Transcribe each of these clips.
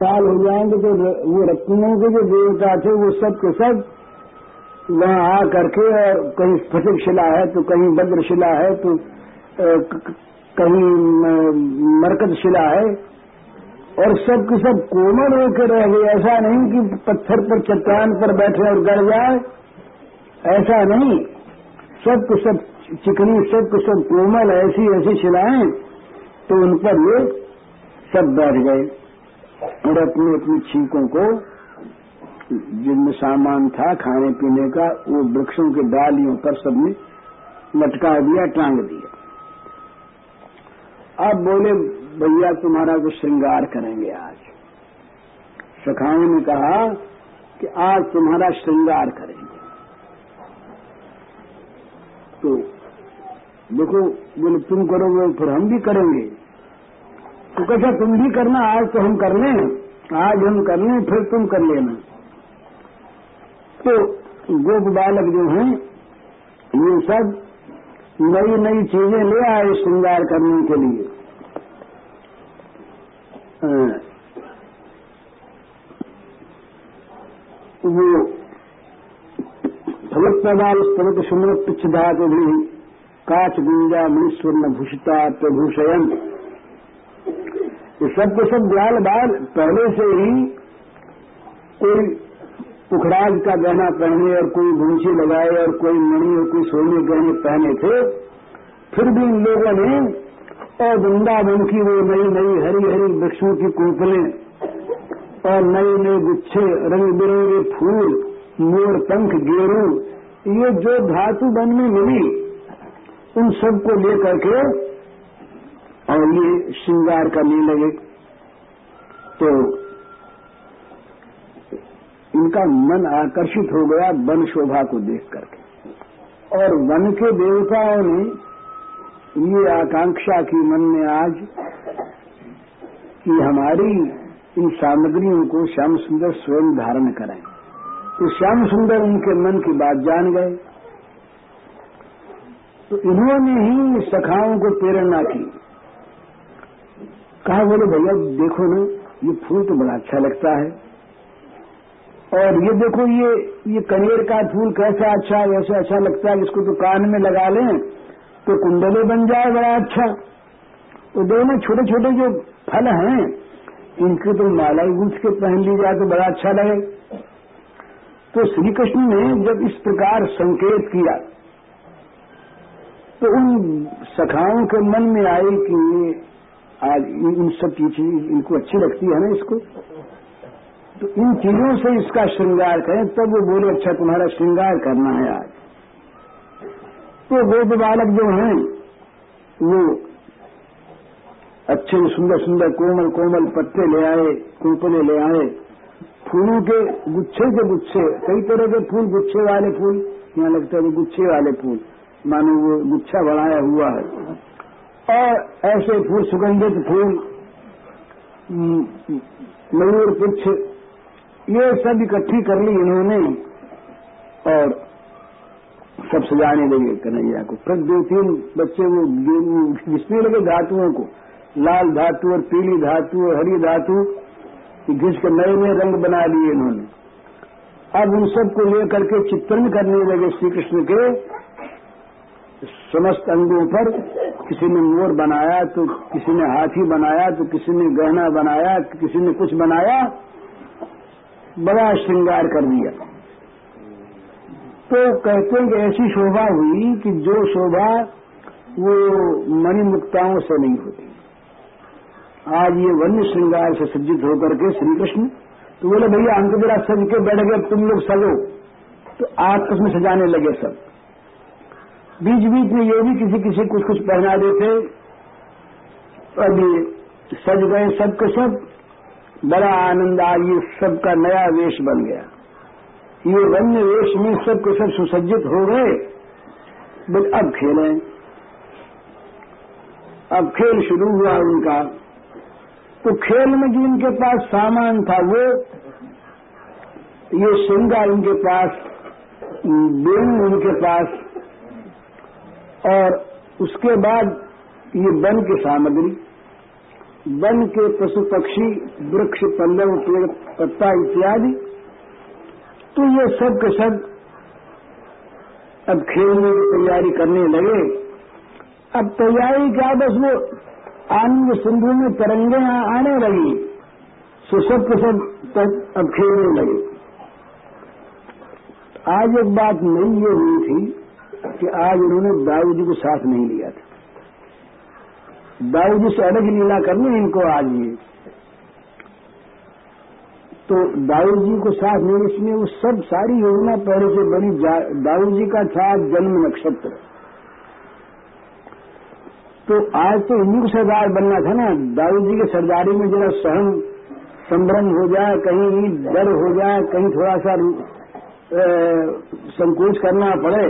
साल हो जाएँगे तो वो रत्नों के जो देवता थे, वो सब के सब वहाँ आ करके और कहीं फटिक शिला है तो कहीं भद्र शिला है तो कहीं मरकत शिला है। और सब के सब कोमल होकर रह गए। ऐसा नहीं कि पत्थर पर चट्टान पर बैठे और गड़ जाए। ऐसा नहीं। सब के सब चिकनी, सब के सब कोमल ऐसी ऐसी शिलाएँ तो उन पर ये सब बैठ गए। और अपनी अपनी छीकों को, जिनमें सामान था, खाने पीने का, वो वृक्षों के डालियों पर सबने लटका दिया, टांग दिया। अब बोले, भैया, तुम्हारा कुछ श्रृंगार करेंगे आज। सखाओं ने कहा कि आज तुम्हारा श्रृंगार करेंगे। तो देखो, बोले, तुम करोगे, फिर हम भी करेंगे। तो कैसा तुम भी करना, आज तो हम कर लें, आज हम कर लें, फिर तुम कर लेना। तो गोप बालक जो हैं, ये सब नई नई चीज़ें ले आए श्रृंगार करने के लिए। वो फलक प्रदाल स्तवत सुमृत पिछदात भी काच गुंजा मणिस्वर्ण भूषिता प्रभूषयन। ये सब के सब ग्याल बाल पहले से ही कोई पुखराज का गहना पहने और कोई गुंची लगाए और कोई मणि और कोई सोने गहने पहने थे, फिर भी इन लोगों ने और वृंदावन की वो नई नई हरी हरी वृक्षों की कुंपलें और नए नए गुच्छे रंग बिरंगे फूल, मोर, पंख, गेरू, ये जो धातु बन में मिली, उन सबको लेकर के और ये श्रृंगार करने लगे तो इनका मन आकर्षित हो गया वन शोभा को देख करके। और वन के देवताओं ने ये आकांक्षा की मन में आज कि हमारी इन सामग्रियों को श्याम सुंदर स्वयं धारण करें। तो श्याम सुंदर उनके मन की बात जान गए। तो इन्होंने ही सखाओं को प्रेरणा की। कहा बोले, भैया, देखो ना, ये फूल तो बड़ा अच्छा लगता है। और ये देखो, ये ये कनेर का फूल कैसा अच्छा वैसा अच्छा लगता है, इसको तो कान में लगा लें तो कुंडले बन जाए बड़ा अच्छा। वो दोनों छोटे छोटे जो फल हैं, इनके तो माला गूंथ के पहन ली जाए तो बड़ा अच्छा लगे। तो श्री कृष्ण ने जब इस प्रकार संकेत किया तो उन सखाओं के मन में आई कि आज इन सब चीज़ें इनको अच्छी लगती है ना इसको? तो इन चीज़ों से इसका श्रृंगार करें, तब वो बोले अच्छा तुम्हारा श्रृंगार करना है आज। तो वेद बालक जो हैं, वो अच्छे सुंदर सुंदर कोमल कोमल पत्ते ले आए कुंपले ले आए, फूलों के गुच्छे के गुच्छे, कई तरह के फूल, गुच्छे वाले फूल, यहाँ लगता है गुच्छे वाले फूल, मानो वो गुच्छा बढ़ाया हुआ है। और ऐसे फूल, सुगंधित फूल मयूर, पुच्छ, ये सब इकट्ठी कर ली इन्होंने और सब सजाने लगे कन्हैया को। फिर दो तीन बच्चे वो घिसने लगे धातुओं को, लाल धातु और पीली धातु और हरी धातु घिस के नए नए रंग बना लिए इन्होंने। अब उन सबको लेकर के चित्रण करने लगे श्री कृष्ण के समस्त अंगों पर किसी ने मोर बनाया तो किसी ने हाथी बनाया तो किसी ने गहना बनाया तो किसी ने कुछ बनाया, बड़ा श्रृंगार कर दिया। तो कहते हैं कि ऐसी शोभा हुई कि जो शोभा वो मणिमुक्ताओं से नहीं होती आज ये वन्य श्रृंगार से सज्जित होकर के श्री कृष्ण तो बोले, भैया, हम तो सज के बैठ गए, तुम लोग सजो। तो आपस में सजाने लगे सब। बीच बीच में ये भी किसी किसी कुछ कुछ पहना देते, अभी सज गए सब के सब, बड़ा आनंद आ, ये सबका नया वेश बन गया। ये वन्य वेश में सब के सब सुसज्जित हो गए, बट अब खेलें अब खेल शुरू हुआ उनका। तो खेल में जो उनके पास सामान था, वो, ये श्रृंगार उनके पास, बेन उनके पास और उसके बाद ये वन की सामग्री, वन के पशु पक्षी, वृक्ष पल्लव पेड़, पत्ता इत्यादि। तो ये सब के सब अब खेलने की तैयारी करने लगे। अब तैयारी क्या बस वो आनंद सिंधु में तरंगे आने लगी। सो सब के सब अब खेलने लगे। आज एक बात नई ये हुई थी कि आज उन्होंने दाऊ जी को साथ नहीं लिया था। दाऊ जी से अलग लीला करनी इनको आज ये। तो दाऊ जी को साथ नहीं इसमें वो सब सारी योजना पहले से बनी दाऊ जी का था जन्म नक्षत्र। तो आज तो इन्हीं को सरदार बनना था ना दाऊ जी के सरदारी में जरा सहन, संभ्रम हो जाए, कहीं डर हो जाए, कहीं थोड़ा सा संकोच करना पड़े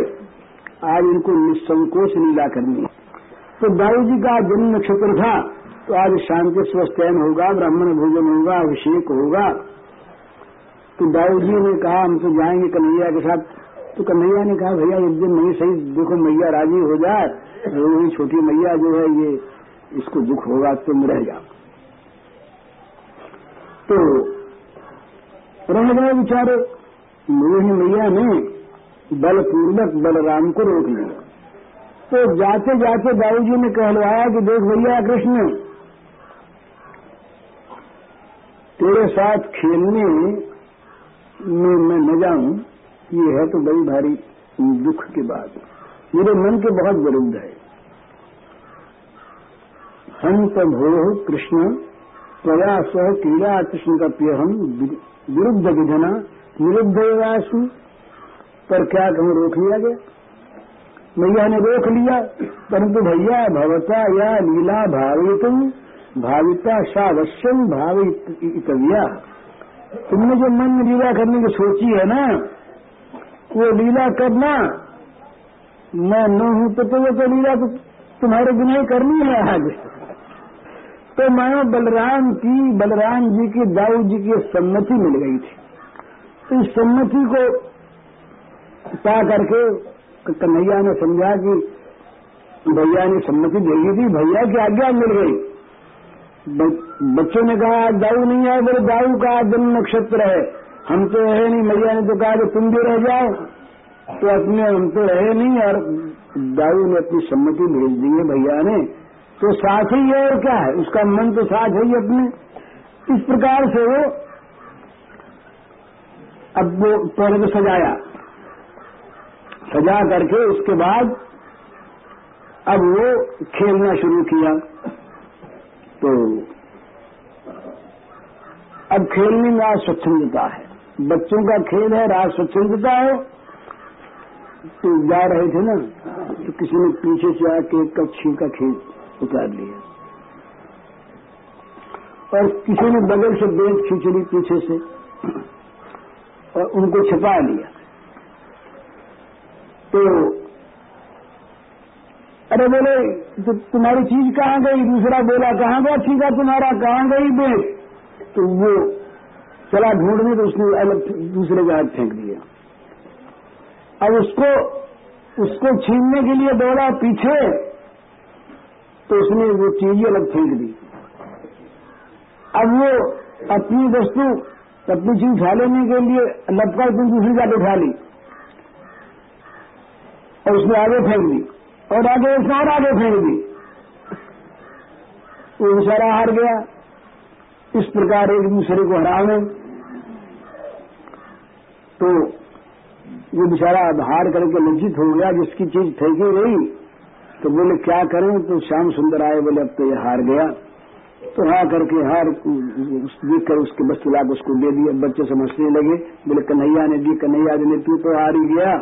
आज इनको निसंकोच लीला करनी तो दाऊ जी का जन्म नक्षत्र था तो आज शांति स्वस्थयन होगा, ब्राह्मण भोजन होगा, अभिषेक होगा। तो दाऊ जी ने कहा, हम तो जाएँगे कन्हैया के साथ। तो कन्हैया ने कहा, भैया, एक दिन नहीं सही देखो, मैया राज़ी हो जाए वही छोटी मैया जो है ये, इसको दुख होगा, तुम रह जाओ। तो रह गए बेचारे मोहिनी मैया ने बलपूर्वक बलराम को रोक लिया तो जाते जाते बाबूजी ने कहलवाया कि देख भैया कृष्ण, तेरे साथ खेलने में मैं न जाऊँ, ये है तो बड़ी भारी दुख की बात। मेरे मन के बहुत विरुद्ध है। हम तो भो कृष्ण प्रयास क्रीड़ा कृष्ण का प्रिय हम विरुद्ध विधना विरुद्ध पर क्या कहूँ रोक लिया गया? मैया ने रोक लिया परंतु भैया भवता या लीला भावित भाविता सावश्यम भावितव्या तुमने जो मन में लीला करने की सोची है ना वो लीला करना मैं न हूँ तो, तो तो लीला तो तुम्हारे बिना ही करनी है आज। तो मैं बलराम की बलराम जी की दाऊ जी की सम्मति मिल गई थी। तो इस सम्मति को पा करके कन्हैया ने समझा कि भैया ने सम्मति दे दी थी, भैया की आज्ञा मिल गई। बच्चों ने कहा दाऊ नहीं है, बोले, दाऊ का जन्म नक्षत्र है। हम तो रहे नहीं, मैया ने तो कहा कि तुम भी रह जाओ। तो अपने हम तो रहे नहीं और दाऊ ने अपनी सम्मति भेज दी है भैया ने। तो साथ ही है और क्या है? उसका मन तो साथ है ही अपने। इस प्रकार से वो अब वो पहले तो सजाया। सजा करके उसके बाद अब वो खेलना शुरू किया। तो अब खेलने में आज स्वच्छंदता है। बच्चों का खेल है, राज स्वच्छंदता है। तो जा रहे थे ना तो किसी ने पीछे से आके कच्छी का खेल उतार लिया। और किसी ने बगल से बेंच खींच ली पीछे से, और उनको छिपा लिया। तो अरे बोले तो तुम्हारी चीज़ कहाँ गई? दूसरा बोला, कहाँ गया? ठीक है, तुम्हारा कहाँ गई बेच तो वो चला ढूँढने तो उसने अलग दूसरे के हाथ फेंक दिया। अब उसको उसको छीनने के लिए दौड़ा पीछे तो उसने वो चीज़ अलग फेंक दी। अब वो अपनी वस्तु, अपनी चीज़ उठा लेने के लिए लपका तुम दूसरी जाकर उठा ली। और उसने आगे फेंक दी और आगे उसने और आगे फेंक दी वो बेचारा हार गया। इस प्रकार एक दूसरे को हरा हरावे तो वो बेचारा हार करके लज्जित हो गया, जिसकी चीज़ फेंकी गई तो बोले, क्या करें? तो श्याम सुंदर आए, बोले, अब तो ये हार गया। तो हाँ करके हार देख कर उसके बस्तु लाख उसको दे दिया बच्चे समझने लगे। बोले, कन्हैया ने दी, कन्हैया ने तू तो हार ही गया।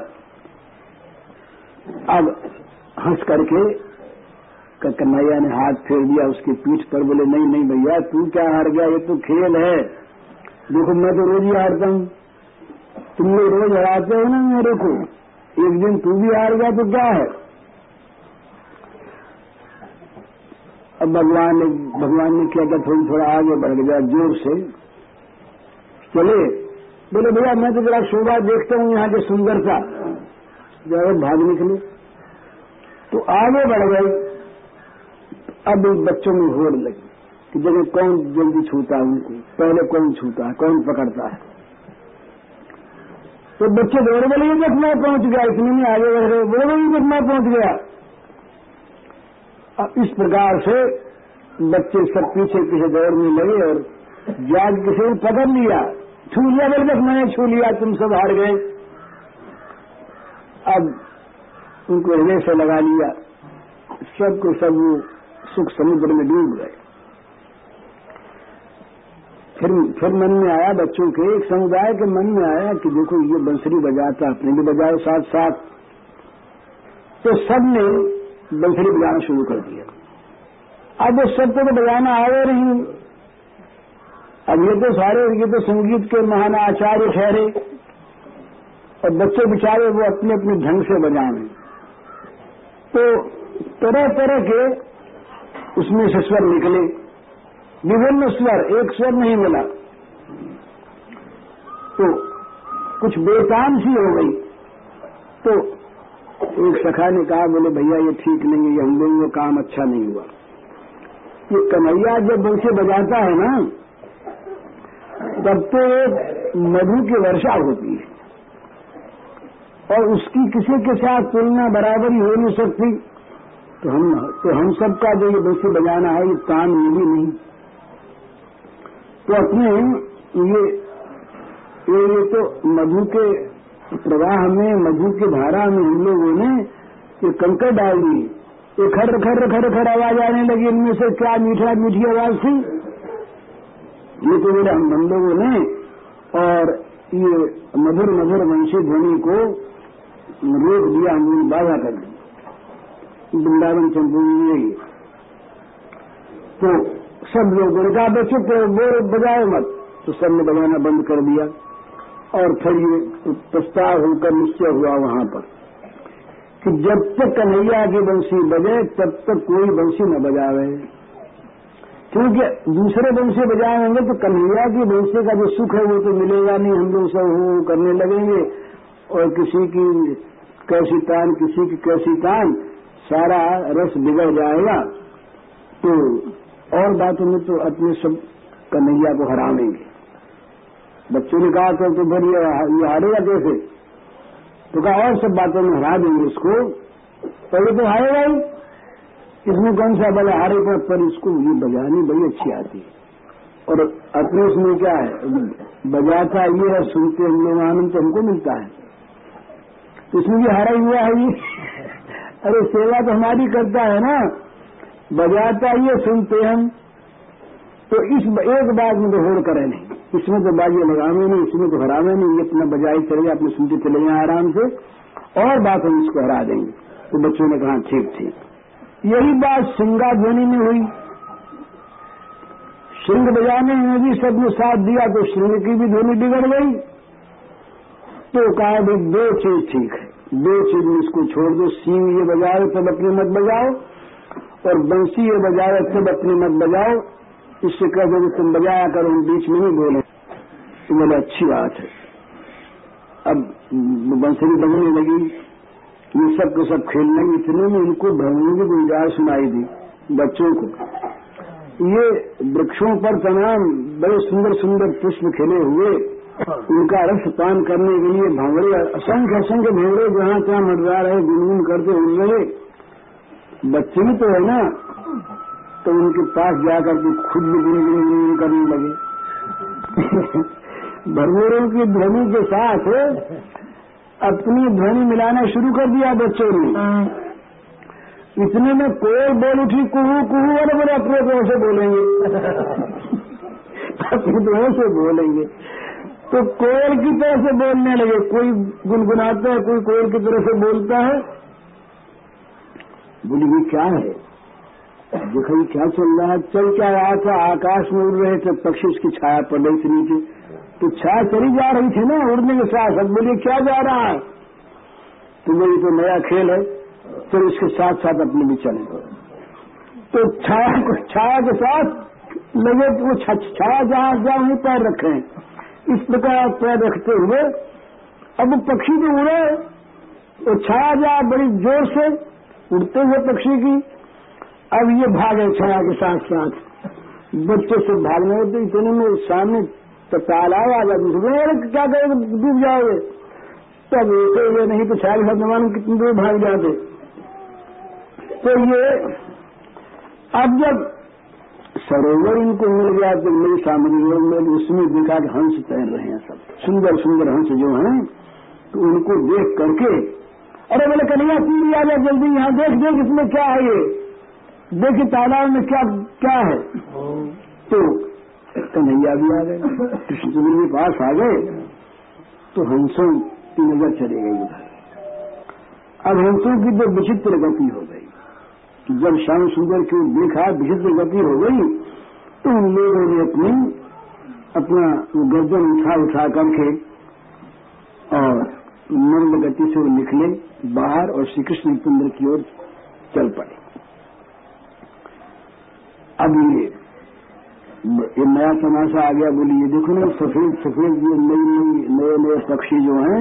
अब हंस करके कन्हैया ने हाथ फेर दिया, उसकी पीठ पर बोले, नहीं नहीं भैया, तू क्या हार गया? ये तो खेल है। देखो, मैं तो रोज ही हारता हूँ। तुम लोग रोज हराते हो ना मेरे को। एक दिन तू भी हार गया तो क्या है? अब भगवान ने भगवान ने क्या क्या थोड़ी, थोड़ा आगे बढ़ गया ज़ोर से। चले। बोले, भैया, मैं तो जरा शोभा देखता हूँ यहाँ की सुंदरता। जब भाग निकले तो आगे बढ़ गए। अब बच्चों में होड़ लगी कि जगह कौन जल्दी छूता है उनको, पहले कौन छूता है, कौन पकड़ता है। तो बच्चे दौड़ बोले तक मैं पहुँच गया, इतने में आगे बढ़ रहे बोले बोले तक मैं पहुँच गया। अब इस प्रकार से बच्चे सब पीछे पीछे दौड़ने लगे और जाग किसी ने पकड़ लिया। छू लिया, बोले तक मैंने छू लिया, तुम सब हार गए। अब उनको हृदय से लगा लिया, सबको सब वो सुख समुद्र में डूब गए। फिर फिर मन में आया बच्चों के, एक समुदाय के मन में आया कि देखो ये बंसरी बजाता, अपने भी बजाओ साथ साथ तो सबने बंसरी बजाना शुरू कर दिया। अब वो सबको तो बजाना आए नहीं। अब ये तो सारे, ये तो संगीत के महान आचार्य ठहरे। और बच्चे बेचारे वो अपने अपने ढंग से बजाने तो तरह तरह के उसमें से स्वर निकले। विभिन्न स्वर, एक स्वर नहीं मिला। तो कुछ बेतान सी हो गई। तो एक सखा ने कहा, बोले, भैया, ये ठीक नहीं है ये हम लोगों का काम अच्छा नहीं हुआ। ये कन्हैया जब बंसे बजाता है ना, तब तो एक मधु की वर्षा होती है। और उसकी किसी के साथ तुलना बराबरी हो नहीं सकती। तो हम तो हम सबका जो ये बंसी बजाना है ये तान मिली नहीं। तो अपने ये ये, ये तो मधु के प्रवाह में मधु की धारा में हम लोगों ने ये कंकर डाल दी। ये खर खर खर खर आवाज़ आने लगी इनमें से क्या मीठा मीठी आवाज़ थी? ये तो मेरे हम लोगों ने और ये मधुर मधुर वंशी ध्वनि को रोक दिया हम लोग बाधा कर दी वृंदावन चंपूरी तो सब लोगों ने कहा बच्चे तो वो बजाए मत। तो सबने बजाना बंद कर दिया और फिर ये प्रस्ताव होकर निश्चय हुआ वहाँ पर कि जब तक कन्हैया की बंसी बजे, तब तक कोई बंसी न बजावे। क्योंकि दूसरे बंसी बजाएँगे तो कन्हैया की बंसी का जो सुख है वो तो मिलेगा नहीं, हम लोग सब वो करने लगेंगे। और किसी की कैसी तान किसी की कैसी तान सारा रस बिगड़ जाएगा। तो और बातों में तो अपने सब कन्हैया को हरा हरावेंगे बच्चों ने कहा तो, तो फिर ये हारेगा कैसे? तो कहा और सब बातों में हरा देंगे इसको। पहले तो हारेगा ही। इसमें कौन सा बल हारे पर, पर इसको ये बजानी बड़ी अच्छी आती है। और अपने उसमें क्या है? बजाता ये है सुनते हम लोग आनंद तो हमको मिलता है। इसमें भी हारा हुआ है ये। अरे सेवा तो हमारी करता है ना। बजाता ये सुनते हम। तो इस एक बात में तो होड़ करे नहीं। इसमें तो बाजी लगावे नहीं, इसमें तो हरावे नहीं। ये अपना बजाई चले, अपने सुनते चले जाए आराम से। और बात हम इसको हरा देंगे। तो बच्चों ने कहा, ठीक ठीक। यही बात सिंगा ध्वनि में हुई। श्रृंग बजाने में भी सबने साथ दिया तो श्रृंग की भी ध्वनि बिगड़ गई। तो कहा भाई दो चीज़ ठीक है। दो चीज़ में इसको छोड़ दो। सींग ये बजाओ तब अपने मत बजाओ। और बंसी ये बजाओ तब अपने मत बजाओ। इससे कह दो तुम बजाया करो बीच में नहीं बोले। तो बोले, अच्छी बात है। अब बंसरी बजने लगी। ये सबको सब खेलने इतने में इनको भ्रमण की गुंजाइश सुनाई दी बच्चों को। ये वृक्षों पर तमाम बड़े सुंदर सुंदर पुष्प खिले हुए उनका रस पान करने के लिए भांगड़े, असंख्य असंख्य भांगड़े जहाँ तहां मटरा रहे, गुनगुन करते उड़ रहे बच्चे भी तो है ना तो उनके पास जाकर के खुद भी गुनगुन गुनगुन करने लगे। भरमोरों की ध्वनि के साथ अपनी ध्वनि मिलाना शुरू कर दिया बच्चों ने। इतने में कोयल बोल उठी, कुहू कुहू वाले बोले अपने तरह से बोलेंगे। अपनी तरह से बोलेंगे। तो कोयल की तरह से बोलने लगे। कोई गुनगुनाता है, कोई कोयल की तरह से बोलता है। बोली, ये क्या है? देखो क्या चल रहा है? चल क्या रहा था? आकाश में उड़ रहे थे, पक्षी उसकी छाया पड़ रही थी नीचे। तो छाया चली जा रही थी ना, उड़ने के साथ अब बोलिए क्या जा रहा है? तो बोली तो नया खेल है। फिर उसके साथ साथ अपने भी चले। तो छाया छाया के साथ लगे, वो छाया जहाँ जहाँ पैर रखे। इस प्रकार पैर रखते हुए, अब वो पक्षी तो उड़े, वो छाया जहाँ बड़ी ज़ोर से उड़ते हुए पक्षी की, अब ये भागे छाया के साथ साथ बच्चे से भागने होते इतने में सामने तो तालाब आ जाती अरे, क्या करोगे डूब जाओगे? तब एक ये नहीं तो शायद भगवान कितनी दूर भाग जाते? तो ये, अब जब सरोवर इनको मिल गया तो मेरी सामग्री में उसमें देखा कि हंस तैर रहे हैं सब। सुंदर सुंदर हंस जो हैं तो उनको देख करके, अरे बोले कन्हैया तू भी आ जा जल्दी यहाँ, देख देख, इसमें क्या है ये? देखिए तालाब में क्या क्या है? तो कन्हैया भी आ गए, कृष्णचंद्र के पास आ गए तो हंसों की नज़र चली गई उधर। अब हंसों की तो विचित्र गति हो गई। जब श्याम सुंदर की देखा विचित्र गति हो गई तो उन लोगों ने अपनी, अपना गर्दन उठा उठा करके, और मंद गति से निकले, बाहर और श्री कृष्ण चंद्र की ओर चल पड़े। अब ये ये नया तमाशा आ गया, बोली, ये देखो ना, सफ़ेद सफ़ेद ये नई नई, नए नए पक्षी जो हैं,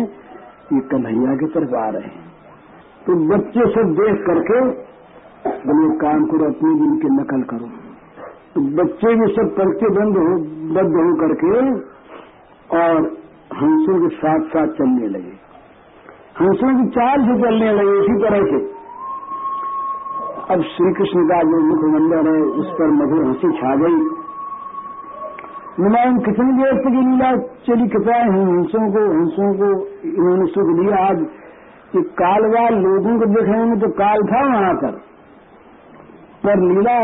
ये कन्हैया की तरफ़ आ रहे हैं। तो बच्चे सब देख करके बोले काम करो, अपने दिन की नकल करो। तो बच्चे भी सब करके बंद हो बंद हो करके और हंसों के साथ साथ चलने लगे। हंसों की चाल से चलने लगे इसी तरह से। अब श्री कृष्ण का जो मुखमंडल है, उस पर मधुर हँसी छा गई। नुमाइन कितनी देर तक लीला चली कितना हंसों को हंसों को, इन्होंने सुख दिया आज। कि कालवाल लोगों को देखने में तो काल था वहाँ पर। पर लीला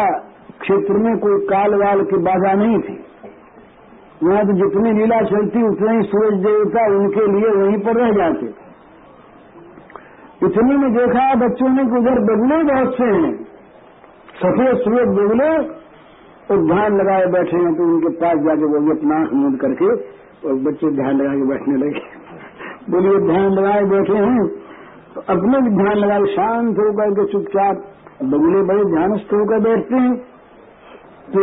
क्षेत्र में कोई कालवाल की बाधा नहीं थी। वहाँ तो जितनी लीला चलती, उतने ही सूरज देवता उनके लिए वहीं पर रह जाते इतने में देखा बच्चों ने कि उधर बगले बहुत से हैं। सफ़ेद सूरज बगले और ध्यान लगाए बैठे हैं तो उनके पास जाके बोलिए अपना मूड करके और बच्चे ध्यान लगा के बैठने लगे। बोलिए, ध्यान लगाए बैठे हैं? तो अपने भी ध्यान लगाए, शांत होकर के चुपचाप बगुले बड़े ध्यानस्थ होकर बैठते हैं। तो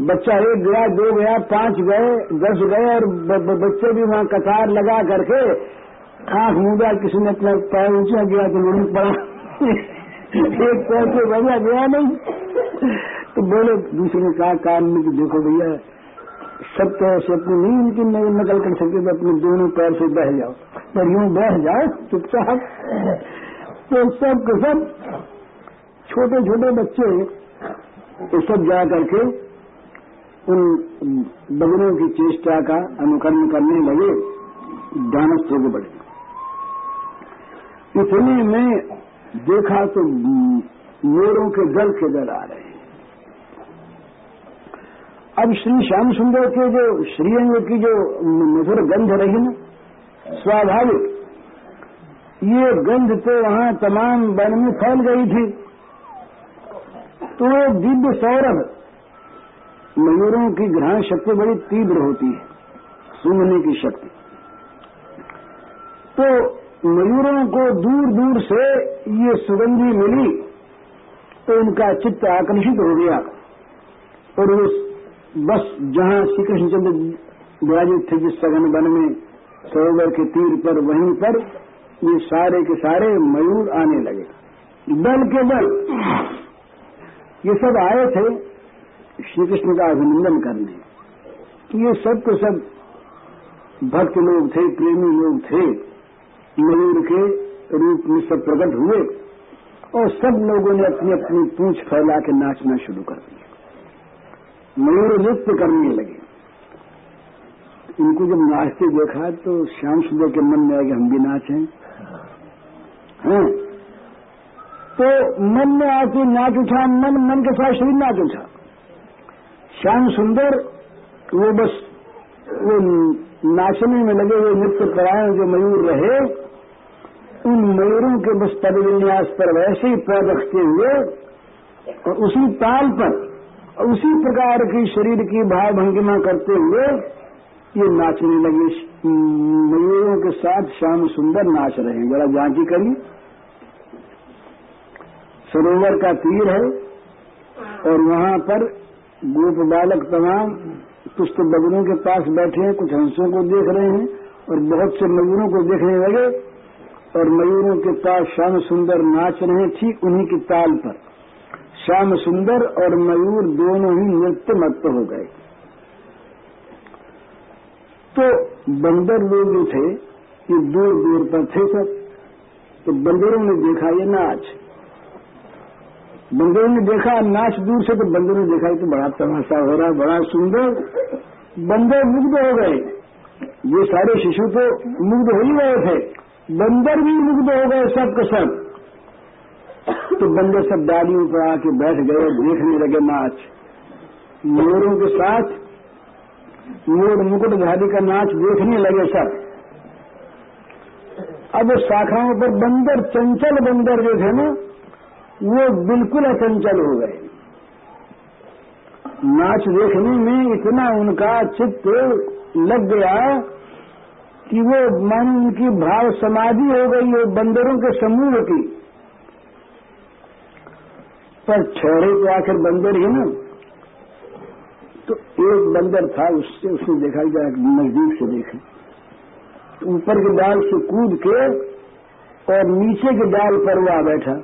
बच्चा एक गया दो गया पाँच गए, दस गए और बच्चे भी वहाँ कतार लगा करके आँख मूदा किसी ने अपना पैर ऊँचा गया तो लुढ़क पड़ा। एक पैर से बढ़िया गया नहीं। तो बोले, दूसरे ने कहा काम में कि देखो भैया, सब तो ऐसे अपनी नहीं उनकी नकल कर सकते तो अपने दोनों पैर से बह जाओ। पर यूँ बह जाओ, चुपचाप। तो सब के सब छोटे छोटे बच्चे ये सब जा करके उन बगरों की चेष्टा का अनुकरण करने लगे, ध्यानस्थ होकर बढ़े इतने में देखा तो मोरों के दल के दल आ रहे हैं। अब श्री श्याम सुंदर के जो श्रीअंग की जो मधुर गंध रही ना, स्वाभाविक, ये गंध तो वहाँ तमाम वन में फैल गई थी। तो दिव्य सौरभ। मयूरों की ग्रहण शक्ति बड़ी तीव्र होती है, सूंघने की शक्ति। तो मयूरों को दूर दूर से ये सुगंधी मिली तो उनका चित्त आकर्षित हो गया। और वो बस जहाँ श्री कृष्णचंद्र विराजित थे जिस सघन वन में, सरोवर के तीर पर, वहीं पर, ये सारे के सारे मयूर आने लगे। दल के दल ये सब आए थे श्री कृष्ण का अभिनंदन करने। ये सब के सब भक्त लोग थे, प्रेमी लोग थे, मयूर के रूप में सब प्रकट हुए और सब लोगों ने अपनी अपनी पूछ फैला के नाचना शुरू कर दिया। मयूर नृत्य करने लगे। इनको जब नाचते देखा तो श्याम सुंदर के मन में आया हम भी नाचें। हैं। तो मन में आके नाच उठा मन मन के साथ शरीर नाच उठा श्याम सुंदर, वो बस, वो नाचने में लगे हुए नृत्य कराए जो मयूर रहे, उन मयूरों के बस पद विन्यास पर वैसे ही पैर रखते हुए, और उसी ताल पर उसी प्रकार की शरीर की भाव भंगिमा करते हुए, ये नाचने लगे। मयूरों के साथ श्याम सुंदर नाच रहे हैं। जरा जांची करिए सरोवर का तीर है और वहाँ पर गोप बालक तमाम कुछ तो बगरों के पास बैठे हैं, कुछ हंसों को देख रहे हैं और बहुत से मयूरों को देखने लगे और मयूरों के पास श्याम सुंदर नाच रहे हैं ठीक उन्हीं की ताल पर। श्याम सुंदर और मयूर दोनों ही नृत्य मत्त हो गए। तो बंदर लोग जो थे, ये दूर दूर पर थे सब। तो बंदरों ने देखा ये नाच। बंदरों ने देखा, नाच दूर से तो बंदरों ने देखा तो बड़ा तमाशा हो रहा है, बड़ा सुंदर। बंदर मुग्ध हो गए। ये सारे शिशु तो मुग्ध हो ही गए थे। बंदर भी मुग्ध हो गए सब के सब। तो बंदर सब डालियों पर आके बैठ गए देखने लगे नाच। मोरों के साथ मोर मुकुट मुकुटधारी का नाच देखने लगे सब। अब शाखाओं पर बंदर चंचल बंदर जो थे ना वो बिल्कुल अचंचल हो गए। नाच देखने में इतना उनका चित्त लग गया कि वो मन उनकी भाव समाधि हो गई वो बंदरों के समूह की। पर छोड़े तो आखिर बंदर ही ना तो एक बंदर था, उससे उसने देखा जाए नज़दीक से देखा। ऊपर के डाल से कूद के और नीचे के डाल पर वो आ बैठा।